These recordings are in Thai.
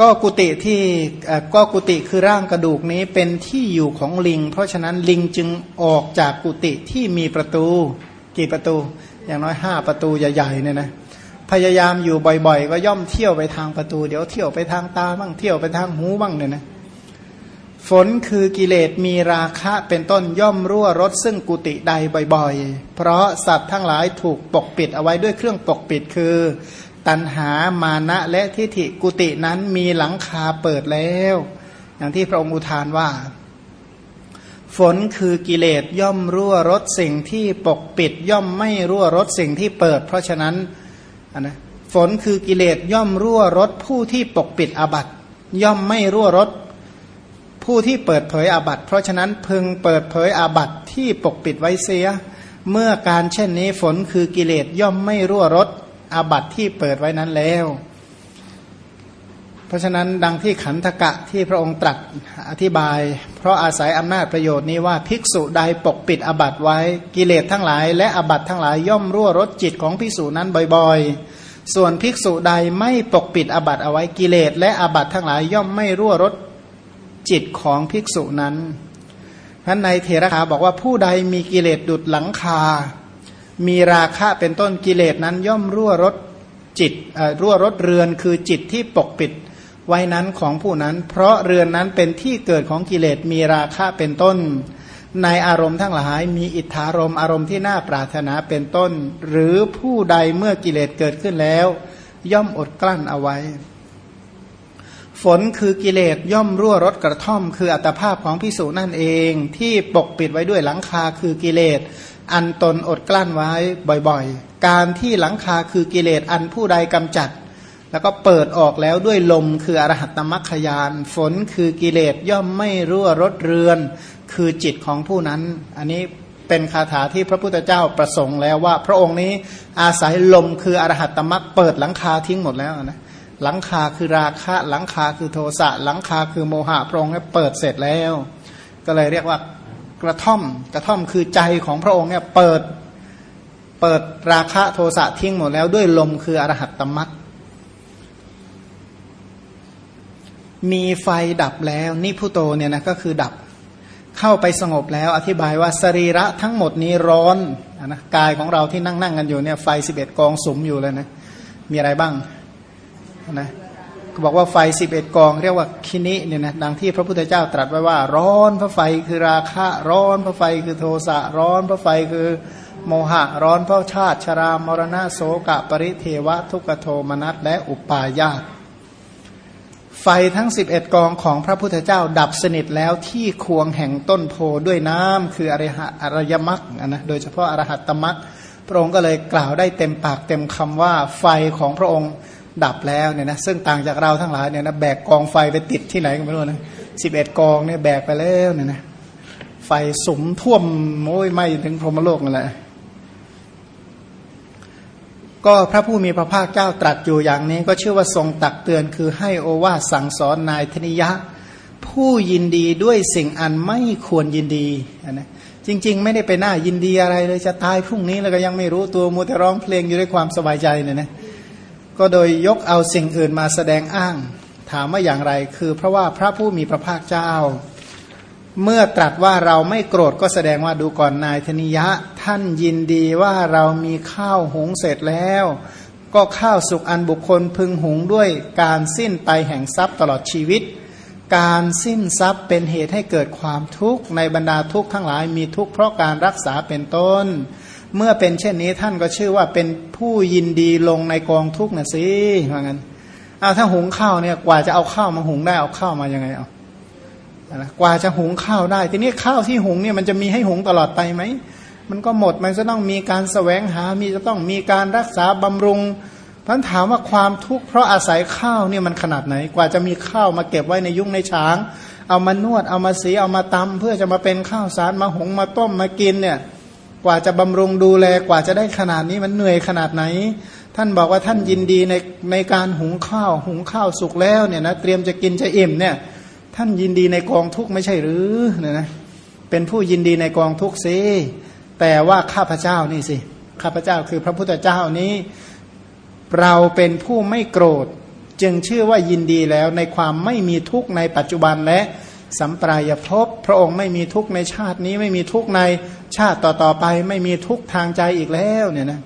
ก็กุฏิที่ก็กุฏิคือร่างกระดูกนี้เป็นที่อยู่ของลิง เพราะฉะนั้นลิงจึงออกจากกุฏิที่มีประตูกี่ประตู อย่างน้อยห้าประตูใหญ่ๆเนี่ยนะพยายามอยู่บ่อย ๆ ก็ย่อมเที่ยวไปทางประตู เดี๋ยวเที่ยวไปทางตาบ้างเที่ยวไปทางหูบ้างเนี่ยนะฝนคือกิเลสมีราคะเป็นต้นย่อมรั่วรถซึ่งกุฏิใดบ่อยๆ เพราะสัตว์ทั้งหลายถูกปกปิดเอาไว้ด้วยเครื่องปกปิดคือ ตันหามานะและทิฏฐิกุฏินั้นมีหลังคาเปิดแล้ว อย่างที่พระองค์อุทานว่า ฝนคือกิเลสย่อมรั่วรถสิ่งที่ปกปิดย่อมไม่รั่วรถสิ่งที่เปิด เพราะฉะนั้นนะฝนคือกิเลสย่อมรั่วรถผู้ที่ปกปิดอาบัตย่อมไม่รั่วรถผู้ที่เปิดเผยอาบัตเพราะฉะนั้นพึงเปิดเผยอาบัตที่ปกปิดไว้เสีย เมื่อการเช่นนี้ฝนคือกิเลสย่อมไม่รั่วรถ อาบัตที่เปิดไว้นั้นแล้ว เพราะฉะนั้นดังที่ขันธกะที่พระองค์ตรัสอธิบาย เพราะอาศัยอำนาจประโยชน์นี้ว่าภิกษุใดปกปิดอาบัตไว้กิเลสทั้งหลาย และอาบัตทั้งหลายย่อมรั่วรถจิตของภิกษุนั้นบ่อยๆ ส่วนภิกษุใดไม่ปกปิดอาบัตเอาไว้กิเลสและอาบัตทั้งหลายย่อมไม่รั่วรถจิตของภิกษุนั้นท่านในเทระคาบอกว่าผู้ใดมีกิเลสดุดหลังคา มีราคะเป็นต้นกิเลสนั้นย่อมรั่วรถจิตรั่วรถเรือนคือจิตที่ปกปิดไว้นั้นของผู้นั้น เพราะเรือนนั้นเป็นที่เกิดของกิเลสมีราคะเป็นต้น ในอารมณ์ทั้งหลายมีอิทธารมอารมณ์ที่น่าปรารถนาเป็นต้น หรือผู้ใดเมื่อกิเลสเกิดขึ้นแล้ว ย่อมอดกลั้นเอาไว้ ฝนคือกิเลสย่อมรั่วรถกระท่อม คืออัตภาพของพิสูจนั่นเอง ที่ปกปิดไว้ด้วยหลังคาคือกิเลส อันตนอดกลั้นไว้บ่อยๆ การที่หลังคาคือกิเลสอันผู้ใดกำจัด แล้วก็เปิดออกแล้วด้วยลมคืออรหัตตมัคคยาน ฝนคือกิเลสย่อมไม่รั่วรถเรือน คือจิตของผู้นั้น อันนี้เป็นคาถาที่พระพุทธเจ้าประสงค์แล้วว่า พระองค์นี้อาศัยลมคืออรหัตตมัคเปิดหลังคาทิ้งหมดแล้วนะ หลังคาคือราคะหลังคาคือโทสะหลังคาคือโมหะพระองค์เนี่ยเปิดเสร็จแล้ว ก็เลยเรียกว่ากระท่อมกระท่อมคือใจของพระองค์เนี่ยเปิดเปิดราคะโทสะทิ้งหมดแล้วด้วยลมคืออรหัตตมัตมีไฟดับแล้วนิพุโตเนี่ยนะก็คือดับเข้าไปสงบแล้ว อธิบายว่าสรีระทั้งหมดนี้ร้อนนะกายของเราที่นั่งนั่งกันอยู่เนี่ยไฟสิบเอ็ดกองสุมอยู่เลยนะมีอะไรบ้าง นะบอกว่าไฟสิบเอ็ดกอง เรียกว่าคินิเนี่ยนะดังที่พระพุทธเจ้าตรัสไว้ว่า ร้อนพระไฟคือราคะร้อนพระไฟคือโทสะร้อนพระไฟคือโมหะร้อนเพราะชาติชรามรณะโสกะปริเทวะ ทุกโทมนัสและอุปาญาตไฟทั้งสิบเอ็ดกองของพระพุทธเจ้าดับสนิทแล้วที่ควงแห่งต้นโพด้วยน้ำคืออริหะอรยมรรคนะโดยเฉพาะอรหัตตมรรคพระองค์ก็เลยกล่าวได้เต็มปากเต็มคำว่าไฟของพระองค์ ดับแล้วเนี่ยนะซึ่งต่างจากเราทั้งหลายเนี่ยนะแบกกองไฟไปติดที่ไหนก็ไม่รู้นะสิบเอ็ดกองเนี่ยแบกไปแล้วเนี่ยนะไฟสมท่วมโอ้ยไหมถึงพรหมโลกนั่นแหละก็พระผู้มีพระภาคเจ้าตรัสอยู่อย่างนี้ ก็เชื่อว่าทรงตักเตือนคือให้โอวาสสั่งสอนนายธนิยะ ผู้ยินดีด้วยสิ่งอันไม่ควรยินดีนะจริง ๆ ไม่ได้ไปหน้ายินดีอะไรเลยจะตายพรุ่งนี้แล้วก็ยังไม่รู้ตัวมัวแต่ร้องเพลงอยู่ด้วยความสบายใจเนี่ยนะ ก็โดยยกเอาสิ่งอื่นมาแสดงอ้าง ถามว่าอย่างไร คือเพราะว่าพระผู้มีพระภาคเจ้า เมื่อตรัสว่าเราไม่โกรธก็แสดงว่าดูก่อนนายธนิยะ ท่านยินดีว่าเรามีข้าวหุงเสร็จแล้ว ก็ข้าวสุกอันบุคคลพึงหุงด้วยการสิ้นไปแห่งทรัพย์ตลอดชีวิต การสิ้นทรัพย์เป็นเหตุให้เกิดความทุกข์ในบรรดาทุกข์ทั้งหลายมีทุกข์เพราะการรักษาเป็นต้น เมื่อเป็นเช่นนี้ท่านก็ชื่อว่าเป็นผู้ยินดีลงในกองทุกข์นะสิว่างั้นเอาถ้าหุงข้าวเนี่ยกว่าจะเอาข้าวมาหุงได้เอาข้าวมายังไงเอากว่าจะหุงข้าวได้ ทีนี้ข้าวที่หุงเนี่ยมันจะมีให้หุงตลอดไปไหมมันก็หมดมันจะต้องมีการสแสวงหา มีจะต้องมีการรักษาบำรุงพันถามว่าความทุกข์เพราะอาศัยข้าวเนี่ยมันขนาดไหน กว่าจะมีข้าวมาเก็บไว้ในยุ้งในช้าง เอามานวดเอามาสีเอามาตำเพื่อจะมาเป็นข้าวสารมาหุงมาต้มมากินเนี่ย กว่าจะบำรุงดูแลกว่าจะได้ขนาดนี้มันเหนื่อยขนาดไหน ท่านบอกว่าท่านยินดีในในการหุงข้าว หุงข้าวสุกแล้วเนี่ยนะเตรียมจะกินจะอิ่มเนี่ย ท่านยินดีในกองทุกไม่ใช่หรือเนี่ยนะเป็นผู้ยินดีในกองทุกสิแต่ว่าข้าพเจ้านี่สิข้าพเจ้าคือพระพุทธเจ้านี้ เราเป็นผู้ไม่โกรธ จึงชื่อว่ายินดีแล้วในความไม่มีทุกข์ในปัจจุบันและ สัมปรายภพพระองค์ไม่มีทุกข์ในชาตินี้ไม่มีทุกข์ในชาติต่อๆไป ไม่มีทุกข์ทางใจอีกแล้วเนี่ยนะ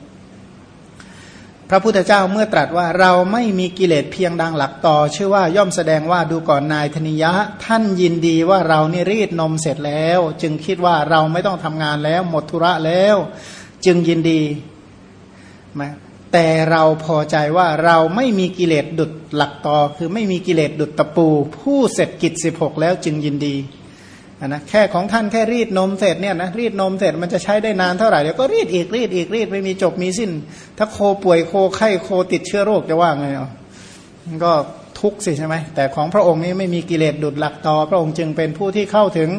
พระพุทธเจ้าเมื่อตรัสว่าเราไม่มีกิเลสเพียงดังหลักต่อ ชื่อว่าย่อมแสดงว่าดูก่อนนายธนิยะ ท่านยินดีว่าเรานี่รีดนมเสร็จแล้ว จึงคิดว่าเราไม่ต้องทำงานแล้ว หมดธุระแล้ว จึงยินดีไหม แต่เราพอใจว่าเราไม่มีกิเลสดุดหลักต่อคือไม่มีกิเลสดุดตะปู ผู้เสร็จกิจสิบหกแล้วจึงยินดีนะแค่ของท่านแค่รีดนมเสร็จเนี่ยนะรีดนมเสร็จมันจะใช้ได้นานเท่าไหร่เดี๋ยวก็รีดอีกรีดอีกรีดไม่มีจบมีสิ้น ถ้าโคป่วยโคไข้โคติดเชื้อโรคจะว่าไงอะก็ทุกข์สิใช่ไหมแต่ของพระองค์นี้ไม่มีกิเลสดุดหลักต่อพระองค์จึงเป็นผู้ที่เข้าถึง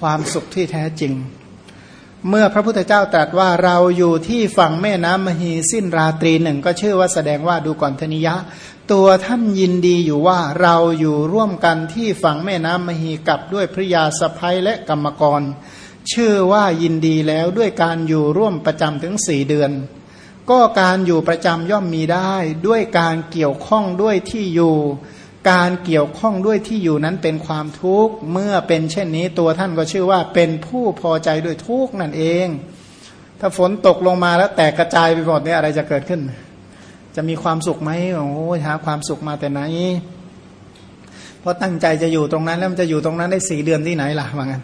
ความสุขที่แท้จริง เมื่อพระพุทธเจ้าตรัสว่าเราอยู่ที่ฝั่งแม่น้ำมหีสิ้นราตรีหนึ่ง ก็ชื่อว่าแสดงว่าดูก่อนธนิยะ ตัวท่านยินดีอยู่ว่าเราอยู่ร่วมกันที่ฝั่งแม่น้ำมหีกับด้วยพระยาสะพ้ยและกรรมกร ชื่อว่ายินดีแล้วด้วยการอยู่ร่วมประจำถึงสี่เดือน ก็การอยู่ประจำย่อมมีได้ ด้วยการเกี่ยวข้องด้วยที่อยู่ การเกี่ยวข้องด้วยที่อยู่นั้นเป็นความทุกข์เมื่อเป็นเช่นนี้ตัวท่านก็ชื่อว่าเป็นผู้พอใจด้วยทุกข์นั่นเอง ถ้าฝนตกลงมาแล้วแตกกระจายไปหมดเนี่ยอะไรจะเกิดขึ้น จะมีความสุขไหมโอ้หาความสุขมาแต่ไหนเพราะตั้งใจจะอยู่ตรงนั้นแล้วมันจะอยู่ตรงนั้นได้สี่เดือนที่ไหนล่ะว่างั้น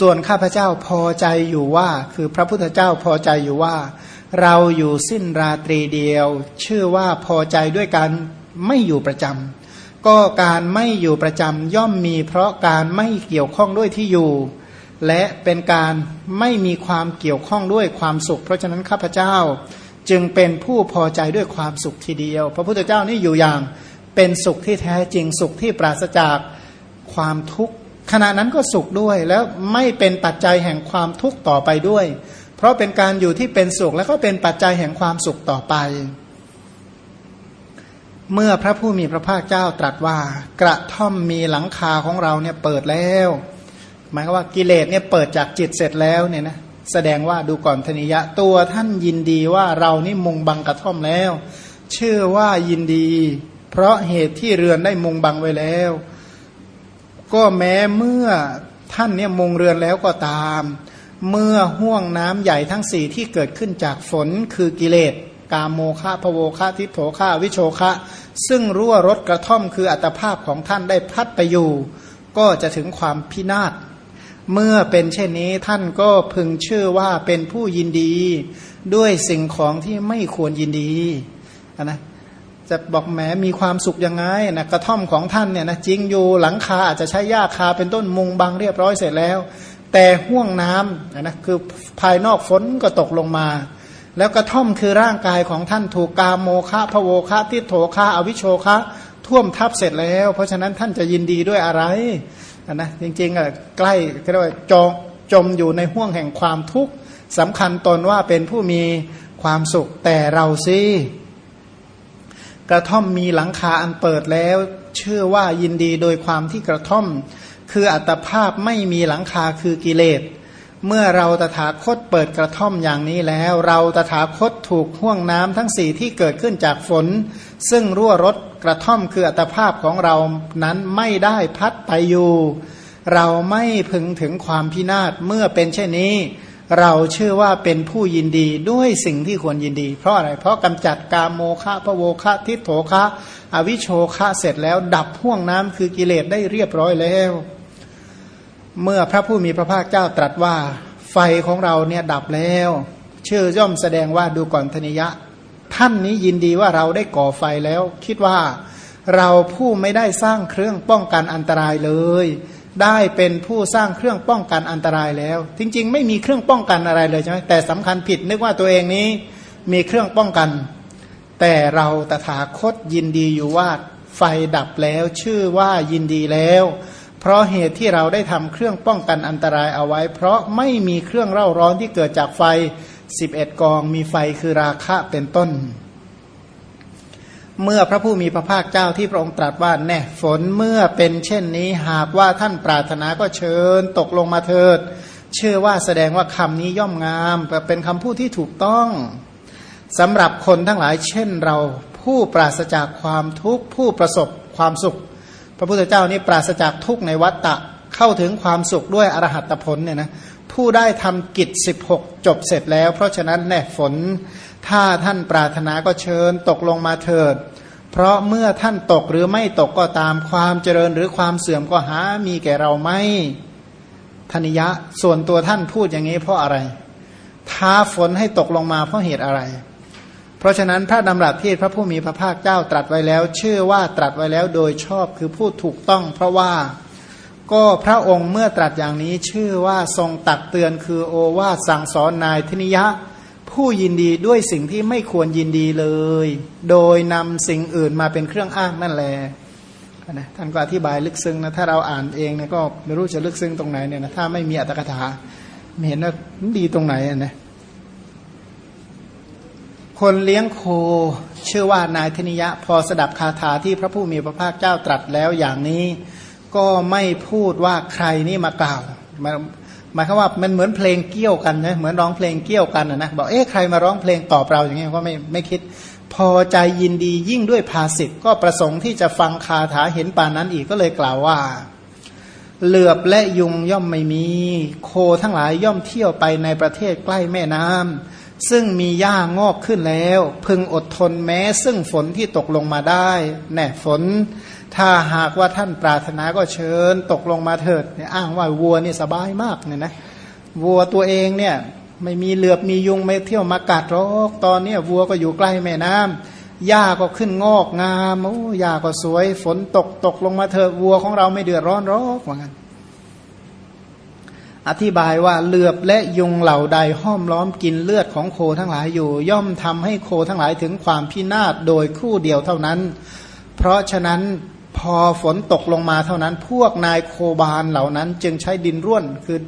ส่วนข้าพเจ้าพอใจอยู่ว่า คือพระพุทธเจ้าพอใจอยู่ว่า เราอยู่สิ้นราตรีเดียว ชื่อว่าพอใจด้วยการไม่อยู่ประจำ ก็การไม่อยู่ประจำย่อมมี เพราะการไม่เกี่ยวข้องด้วยที่อยู่ และเป็นการไม่มีความเกี่ยวข้องด้วยความสุข เพราะฉะนั้นข้าพเจ้าจึงเป็นผู้พอใจด้วยความสุขทีเดียว พระพุทธเจ้านี่อยู่อย่างเป็นสุขที่แท้จริงสุขที่ปราศจากความทุกข์ขณะนั้นก็สุขด้วยแล้วไม่เป็นปัจจัยแห่งความทุกข์ต่อไปด้วย เพราะเป็นการอยู่ที่เป็นสุขแล้วก็เป็นปัจจัยแห่งความสุขต่อไป เมื่อพระผู้มีพระภาคเจ้าตรัสว่ากระท่อมมีหลังคาของเราเนี่ยเปิดแล้ว หมายว่ากิเลสเนี่ยเปิดจากจิตเสร็จแล้วเนี่ยนะแสดงว่าดูก่อนธนิยะตัวท่านยินดีว่าเรานี่มุงบังกระท่อมแล้ว เชื่อว่ายินดี เพราะเหตุที่เรือนได้มุงบังไว้แล้ว ก็แม้เมื่อท่านเนี่ยมุงเรือนแล้วก็ตาม เมื่อห่วงน้ำใหญ่ทั้งสี่ที่เกิดขึ้นจากฝนคือกิเลส กามโมฆะพโวฆะทิโถฆะวิโชฆะซึ่งรั่วรถกระท่อมคืออัตภาพของท่านได้พัดไปอยู่ ก็จะถึงความพินาศเมื่อเป็นเช่นนี้ท่านก็พึงชื่อว่าเป็นผู้ยินดี ด้วยสิ่งของที่ไม่ควรยินดีนะจะบอกแหมมีความสุขยังไงนะกระท่อมของท่านเนี่ยนะจริงอยู่หลังคาอาจจะใช้หญ้าคาเป็นต้นมุงบังเรียบร้อยเสร็จแล้ว แต่ห่วงน้ำนะคือภายนอกฝนก็ตกลงมา แล้วกระท่อมคือร่างกายของท่านถูกกามโมคะพโวคะทิโถคะอวิโชคะท่วมทับเสร็จแล้ว เพราะฉะนั้นท่านจะยินดีด้วยอะไรนะจริงๆอะใกล้เรียกว่าจองจมอยู่ในห่วงแห่งความทุกข์สำคัญตนว่าเป็นผู้มีความสุขแต่เราซิกระท่อมมีหลังคาอันเปิดแล้ว เชื่อว่ายินดีโดยความที่กระท่อม คืออัตภาพไม่มีหลังคาคือกิเลส เมื่อเราตถาคตเปิดกระท่อมอย่างนี้แล้ว เราตถาคตถูกห่วงน้ำทั้งสี่ที่เกิดขึ้นจากฝน ซึ่งรั่วรถกระท่อมคืออัตภาพของเรานั้นไม่ได้พัดไปอยู่ เราไม่พึงถึงความพินาศเมื่อเป็นเช่นนี้ เราเชื่อว่าเป็นผู้ยินดีด้วยสิ่งที่ควรยินดี เพราะอะไร เพราะกำจัดกามโมฆะพะโวฆะทิโถคะอวิโชคะเสร็จแล้ว ดับห่วงน้ำคือกิเลสได้เรียบร้อยแล้ว เมื่อพระผู้มีพระภาคเจ้าตรัสว่า ไฟของเราเนี่ยดับแล้ว ชื่อย่อมแสดงว่าดูก่อนธนิยะ ท่านนี้ยินดีว่าเราได้ก่อไฟแล้ว คิดว่าเราผู้ไม่ได้สร้างเครื่องป้องกันอันตรายเลย ได้เป็นผู้สร้างเครื่องป้องกันอันตรายแล้ว จริง ๆ ไม่มีเครื่องป้องกันอะไรเลยใช่ไหมแต่สำคัญผิดนึกว่าตัวเองนี้มีเครื่องป้องกัน แต่เราตถาคตยินดีอยู่ว่าไฟดับแล้ว ชื่อว่ายินดีแล้ว เพราะเหตุที่เราได้ทำเครื่องป้องกันอันตรายเอาไว้ เพราะไม่มีเครื่องเร่าร้อนที่เกิดจากไฟสิบเอ็ดกอง มีไฟคือราคะเป็นต้น เมื่อพระผู้มีพระภาคเจ้าที่พระองค์ตรัสว่าแน่ฝนเมื่อเป็นเช่นนี้หากว่าท่านปรารถนาก็เชิญตกลงมาเถิด เชื่อว่าแสดงว่าคำนี้ย่อมงามเป็นคำพูดที่ถูกต้องสำหรับคนทั้งหลายเช่นเราผู้ปราศจากความทุกข์ผู้ประสบความสุข พระพุทธเจ้านี่ปราศจากทุกในวัฏฏะเข้าถึงความสุขด้วยอรหัตผลเนี่ยนะผู้ได้ทำกิจ 16 จบเสร็จแล้ว เพราะฉะนั้นแน่ฝน ถ้าท่านปรารถนาก็เชิญตกลงมาเถิด เพราะเมื่อท่านตกหรือไม่ตกก็ตามความเจริญหรือความเสื่อมก็หามีแก่เราไม่ธนิยะ ส่วนตัวท่านพูดอย่างนี้เพราะอะไร ท้าฝนให้ตกลงมาเพราะเหตุอะไร เพราะฉะนั้นพระดำรัสที่พระผู้มีพระภาคเจ้าตรัสไว้แล้ว ชื่อว่าตรัสไว้แล้วโดยชอบคือพูดถูกต้อง เพราะว่าก็พระองค์เมื่อตรัสอย่างนี้ชื่อว่าทรงตักเตือนคือโอวาสั่งสอนนายทนิยะ ผู้ยินดีด้วยสิ่งที่ไม่ควรยินดีเลย โดยนำสิ่งอื่นมาเป็นเครื่องอ้างนั่นแหละนะท่านก็อธิบายลึกซึ้งนะถ้าเราอ่านเองเนี่ยก็ไม่รู้จะลึกซึ้งตรงไหนเนี่ยนะถ้าไม่มีอัตถกถาเห็นว่าดีตรงไหนนะ คนเลี้ยงโคชื่อว่านายธนิยะ พอสดับคาถาที่พระผู้มีพระภาคเจ้าตรัสแล้วอย่างนี้ ก็ไม่พูดว่าใครนี่มากล่าวหมายความว่ามันเหมือนเพลงเกี่ยวกันนะเหมือนร้องเพลงเกี่ยวกันนะบอกเอ๊ะใครมาร้องเพลงตอบเราอย่างเงี้ยก็ไม่ไม่คิด พอใจยินดียิ่งด้วยภาสิทธ์ก็ประสงค์ที่จะฟังคาถาเห็นป่านนั้นอีกก็เลยกล่าวว่า เหลือบและยุงย่อมไม่มี โคทั้งหลายย่อมเที่ยวไปในประเทศใกล้แม่น้ำ ซึ่งมีหญ้างอกขึ้นแล้ว พึงอดทนแม้ ซึ่งฝนที่ตกลงมาได้ แน่ฝน ถ้าหากว่าท่านปรารถนาก็เชิญตกลงมาเถิดอ้างว่าวัวนี่สบายมากเนี่ยนะวัวตัวเองเนี่ยไม่มีเหลือบมียุงไม่เที่ยวมากัดหรอกตอนนี้วัวก็อยู่ใกล้แม่น้ำหญ้าก็ขึ้นงอกงามโอ้หญ้าก็สวย ฝนตกตกลงมาเถิดวัวของเราไม่เดือดร้อนหรอกว่างั้น อธิบายว่าเหลือบและยุงเหล่าใดห้อมล้อมกินเลือดของโคทั้งหลายอยู่ ย่อมทำให้โคทั้งหลายถึงความพินาศโดยคู่เดียวเท่านั้น เพราะฉะนั้นพอฝนตกลงมาเท่านั้น พวกนายโคบานเหล่านั้นจึงใช้ดินร่วนคือ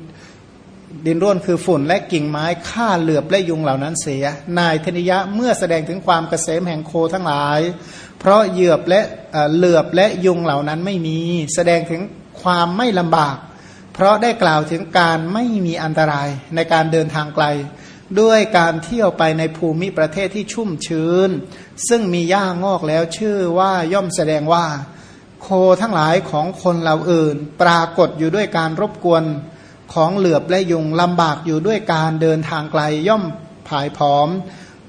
ดินร่วนคือฝุ่นและกิ่งไม้ฆ่าเหลือบและยุงเหล่านั้นเสีย นายธนิยะเมื่อแสดงถึงความเกษมแห่งโคทั้งหลาย เพราะเหยือบและเหลือบและยุงเหล่านั้นไม่มี แสดงถึงความไม่ลำบาก เพราะได้กล่าวถึงการไม่มีอันตรายในการเดินทางไกล ด้วยการเที่ยวไปในภูมิประเทศที่ชุ่มชื้น ซึ่งมีหญ้างอกแล้วชื่อว่าย่อมแสดงว่า โคทั้งหลายของคนเหล่าอื่น ปรากฏอยู่ด้วยการรบกวนของเหลือบและยุงลำบากอยู่ด้วยการเดินทางไกลย่อมผายผอม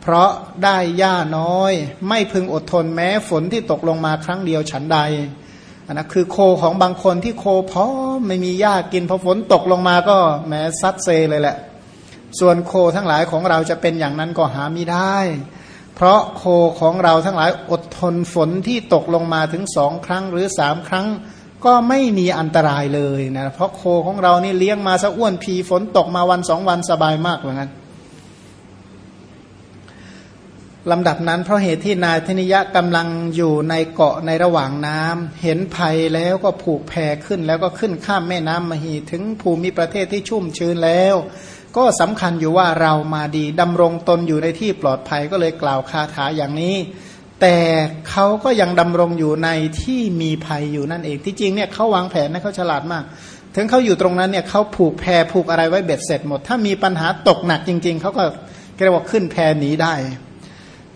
เพราะได้หญ้าน้อย ไม่พึงอดทนแม้ฝนที่ตกลงมาครั้งเดียวฉันใด นนะคือโคของบางคนที่โคพร้อมไม่มีหญ้ากินพอฝนตกลงมาก็แม้ซัดเซเลยแหละ ส่วนโคทั้งหลายของเราจะเป็นอย่างนั้นก็หาไม่ได้ เพราะโคของเราทั้งหลายอดทนฝนที่ตกลงมาถึงสองครั้งหรือสามครั้ง ก็ไม่มีอันตรายเลยนะเพราะโคของเรานี่เลี้ยงมาซะอ้วนพีฝนตกมาวันสองวันสบายมากเหมือนกัน ลำดับนั้นเพราะเหตุที่นายธนิยะกำลังอยู่ในเกาะในระหว่างน้ำเห็นภัยแล้วก็ผูกแพขึ้น แล้วก็ขึ้นข้ามแม่น้ำมหีถึงภูมิประเทศที่ชุ่มชื้นแล้ว ก็สำคัญอยู่ว่าเรามาดีดำรงตนอยู่ในที่ปลอดภัยก็เลยกล่าวคาถาอย่างนี้ แต่เขาก็ยังดำรงอยู่ในที่มีภัยอยู่นั่นเองที่จริงเนี่ยเขาวางแผนนะเขาฉลาดมาก ถึงเขาอยู่ตรงนั้นเนี่ยเขาผูกแพรผูกอะไรไว้เบ็ดเสร็จหมด ถ้ามีปัญหาตกหนักจริง ๆเขาก็เรียกว่าขึ้นแพหนีได้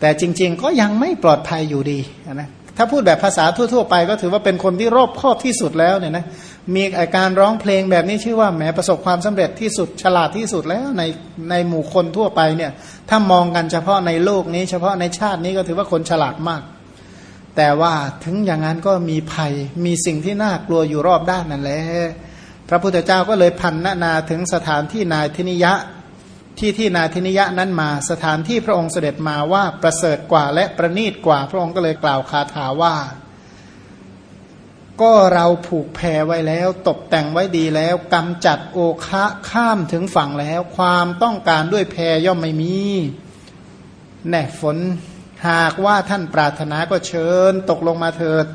แต่จริง ๆ ก็ยังไม่ปลอดภัยอยู่ดีนะถ้าพูดแบบภาษาทั่ว ๆ ไป ก็ถือว่าเป็นคนที่รอบคอบที่สุดแล้วเนี่ยนะมีอาการร้องเพลงแบบนี้ชื่อว่าแหมประสบความสำเร็จที่สุดฉลาดที่สุดแล้วในในหมู่คนทั่วไปเนี่ยถ้ามองกันเฉพาะในโลกนี้ เฉพาะในชาตินี้ก็ถือว่าคนฉลาดมาก แต่ว่าถึงอย่างนั้นก็มีภัยมีสิ่งที่น่ากลัวอยู่รอบด้านนั่นแหละพระพุทธเจ้าก็เลยพันนานาถึงสถานที่นายธนิยะ ที่ที่นาธินิยะนั้นมาสถานที่พระองค์เสด็จมาว่าประเสริฐกว่าและประณีตกว่า พระองค์ก็เลยกล่าวคาถาว่า ก็เราผูกแพรไว้แล้ว ตกแต่งไว้ดีแล้วกำจัดโอคะข้ามถึงฝั่งแล้ว ความต้องการด้วยแพรย่อมไม่มีแน่ฝนหากว่าท่านปรารถนาก็เชิญตกลงมาเถิด